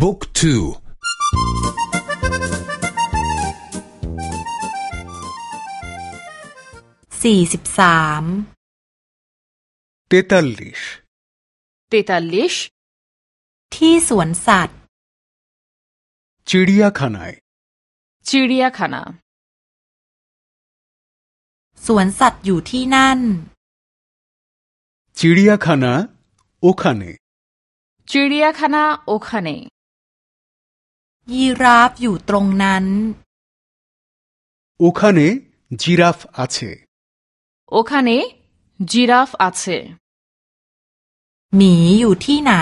บุ๊กทูสี่สิบสามเตตัลลิชเตตัลลิชที่สวนสัตว์ชิริยาขานายชิริยาขานาสวนสัตว์อยู่ที่นั่นชิริยาขานาโอขานีชิริยาขานาโอขานียีราฟอยู่ตรงนั้น ওখানে জিরাফ আছে ওখানে জিরাফ আছে หมีอยู่ที่ไหน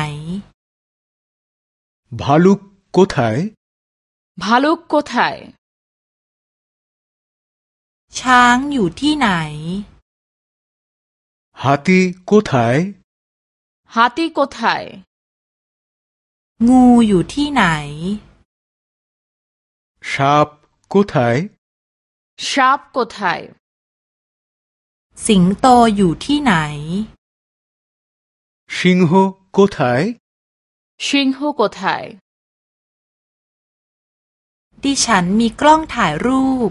ভালুক কোথায় ভালুক কোথায় ช้างอยู่ที่ไหน হাতি কোথায় হাতি কোথায় งูอยู่ที่ไหนชอบกูไทชอบกูไทสิงโตอยู่ที่ไหนสิงโกูไทสิงโกูไทดิฉันมีกล้องถ่ายรูป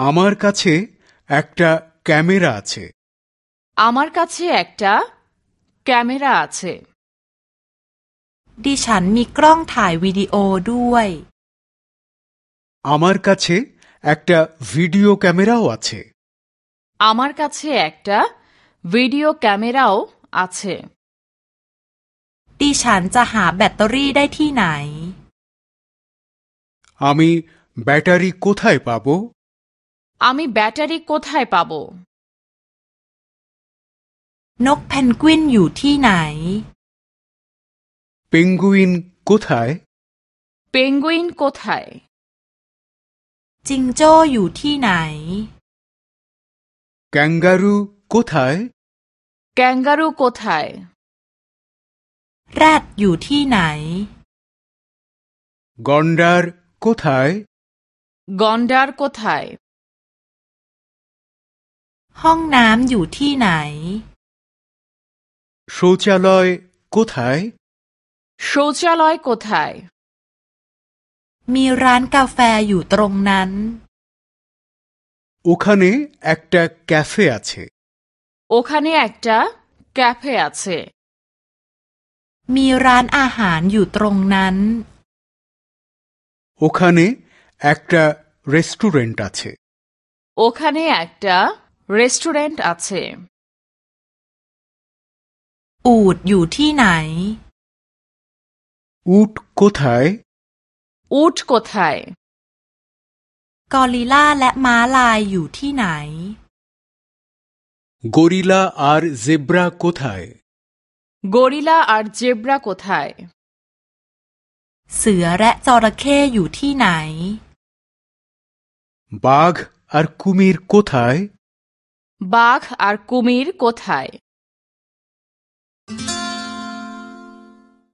อามาร์กัชเช่แอคต้าแคมีราชเช่อามาร์กัชเช่แอคต้าแคมีราชเช่ดิฉันมีกล้องถ่ายวิดีโอด้วย আমার কাছে একটা ভিডিও ক্যামেরাও আছে আমার কাছে একটা ভিডিও ক্যামেরাও আছে নাই আমি ব্যাটারি কোথায় পাবো আমি ব্যাটারি কোথায় পাবো নাই পেঙ্গুইন কোথায় পেঙ্গুইন কোথায় จิงโจ้อยู่ที่ไหน แกงการูโกไทยแกงการูโกไทยแรดอยู่ที่ไหน กอนดาร์โกไทยกอนดาร์โกไทยห้องน้ำอยู่ที่ไหนโซชียลอยโกไทยโซชียลอยโกไทยมีร้านกาแฟอยู่ตรงนั้น ওখানে একটা ক্যাফে আছে ওখানে একটা ক্যাফে আছে มีร้านอาหารอยู่ตรงนั้น ওখানে একটা রেস্টুরেন্ট আছে ওখানে একটা রেস্টুরেন্ট আছে อูดอยู่ที่ไหน উট কোথায় อูดก থ া য ়กอริลลาและม้าลายอยู่ที่ไหน গরিলা আর জেব্রা ক ো থ ไทย গরিলা আ า জেব্রা ক ก থ াทยเสือและจระเข้อยู่ที่ไหน বাঘ আর কুমির কোথায় বাঘ আর কুমির কোথায়